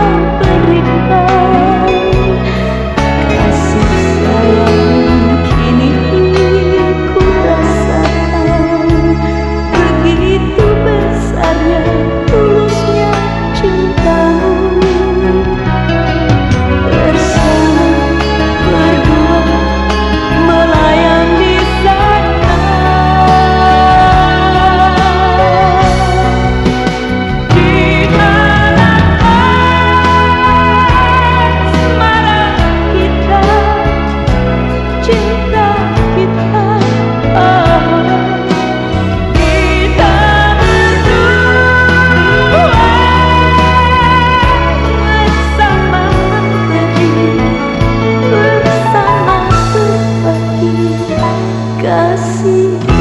menderita you.